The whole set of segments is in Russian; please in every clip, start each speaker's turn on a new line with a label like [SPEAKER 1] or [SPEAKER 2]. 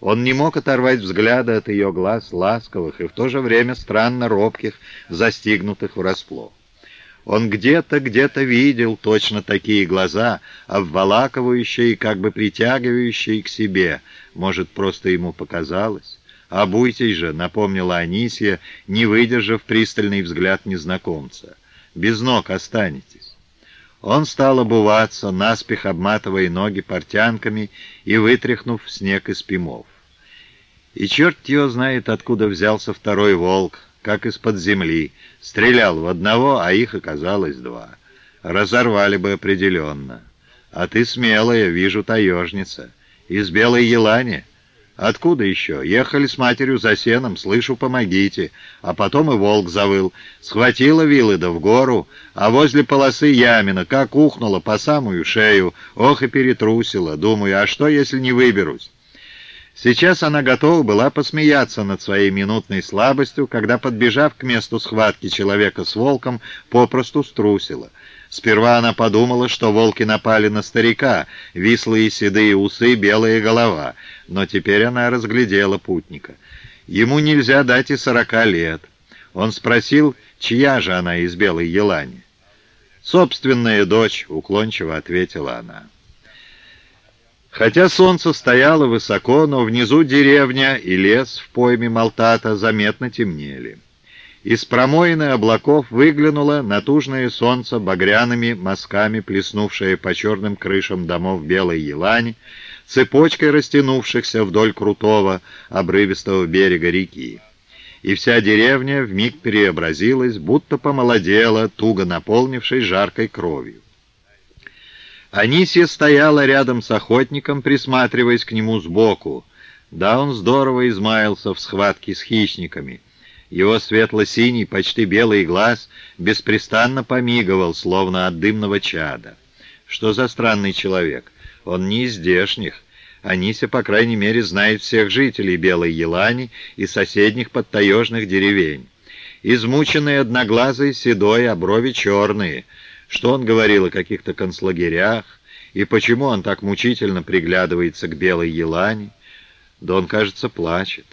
[SPEAKER 1] Он не мог оторвать взгляда от ее глаз, ласковых и в то же время странно робких, застигнутых врасплох. Он где-то, где-то видел точно такие глаза, обволакивающие и как бы притягивающие к себе. Может, просто ему показалось? «Обуйтесь же», — напомнила Анисия, не выдержав пристальный взгляд незнакомца. «Без ног останетесь». Он стал обуваться, наспех обматывая ноги портянками и вытряхнув снег из пимов. И черт его знает, откуда взялся второй волк, как из-под земли. Стрелял в одного, а их оказалось два. Разорвали бы определенно. А ты смелая, вижу, таежница. Из белой елани. Откуда еще? Ехали с матерью за сеном, слышу, помогите. А потом и волк завыл. Схватила Вилыда в гору, а возле полосы ямина, как ухнула по самую шею. Ох и перетрусила. Думаю, а что, если не выберусь? Сейчас она готова была посмеяться над своей минутной слабостью, когда, подбежав к месту схватки человека с волком, попросту струсила. Сперва она подумала, что волки напали на старика, вислые седые усы, белая голова, но теперь она разглядела путника. Ему нельзя дать и сорока лет. Он спросил, чья же она из белой елани. «Собственная дочь», — уклончиво ответила она. Хотя солнце стояло высоко, но внизу деревня и лес в пойме Малтата заметно темнели. Из промоины облаков выглянуло натужное солнце багряными мазками, плеснувшее по черным крышам домов белой елани, цепочкой растянувшихся вдоль крутого обрывистого берега реки. И вся деревня вмиг преобразилась, будто помолодела, туго наполнившей жаркой кровью. Анисия стояла рядом с охотником, присматриваясь к нему сбоку. Да, он здорово измаялся в схватке с хищниками. Его светло-синий, почти белый глаз беспрестанно помигивал, словно от дымного чада. Что за странный человек? Он не из здешних. Анися, по крайней мере, знает всех жителей Белой Елани и соседних подтаежных деревень. Измученный одноглазый, седой, а брови черные — что он говорил о каких-то концлагерях, и почему он так мучительно приглядывается к белой елани. Да он, кажется, плачет.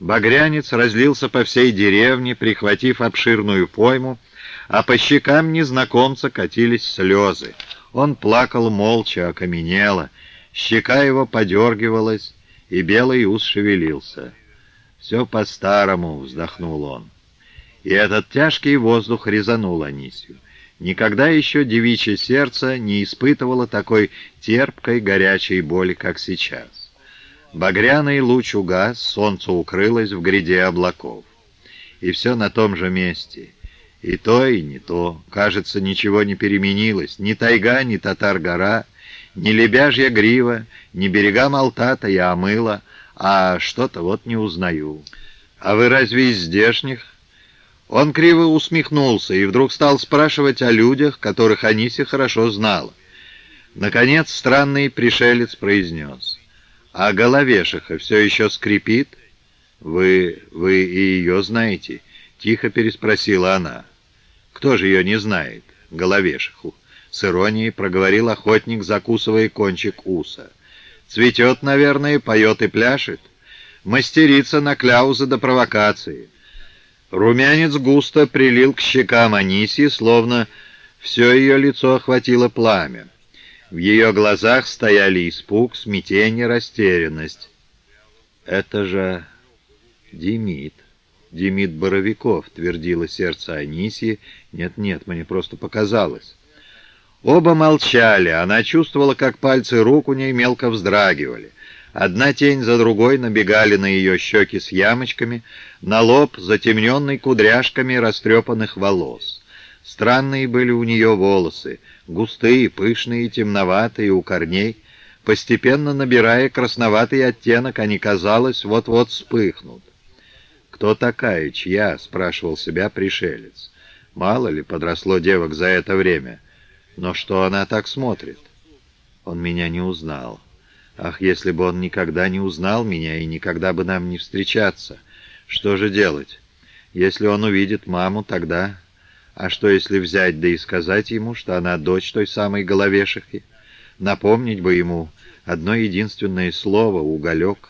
[SPEAKER 1] Багрянец разлился по всей деревне, прихватив обширную пойму, а по щекам незнакомца катились слезы. Он плакал молча, окаменело, щека его подергивалась, и белый ус шевелился. «Все по-старому», — вздохнул он. И этот тяжкий воздух резанул Анисью. Никогда еще девичье сердце не испытывало такой терпкой горячей боли, как сейчас. Багряный луч угас, солнце укрылось в гряде облаков. И все на том же месте. И то, и не то. Кажется, ничего не переменилось. Ни тайга, ни татар-гора, ни лебяжья грива, ни берега Малтата я омыла, а что-то вот не узнаю. А вы разве из здешних? Он криво усмехнулся и вдруг стал спрашивать о людях, которых Аниси хорошо знала. Наконец странный пришелец произнес. «А головешиха все еще скрипит?» «Вы... вы и ее знаете?» — тихо переспросила она. «Кто же ее не знает?» «Головешиху». С иронией проговорил охотник, закусывая кончик уса. «Цветет, наверное, поет и пляшет. Мастерица на кляузы до провокации». Румянец густо прилил к щекам Аниси, словно все ее лицо охватило пламя. В ее глазах стояли испуг, смятение, растерянность. «Это же Демид, Демид Боровиков», — твердило сердце Анисии. «Нет-нет, мне просто показалось». Оба молчали, она чувствовала, как пальцы рук у ней мелко вздрагивали. Одна тень за другой набегали на ее щеки с ямочками, на лоб, затемненный кудряшками растрепанных волос. Странные были у нее волосы, густые, пышные, темноватые у корней. Постепенно набирая красноватый оттенок, они, казалось, вот-вот вспыхнут. «Кто такая, чья?» — спрашивал себя пришелец. Мало ли подросло девок за это время. Но что она так смотрит? Он меня не узнал. Ах, если бы он никогда не узнал меня и никогда бы нам не встречаться! Что же делать? Если он увидит маму, тогда... А что, если взять, да и сказать ему, что она дочь той самой головешихи? Напомнить бы ему одно единственное слово — уголек.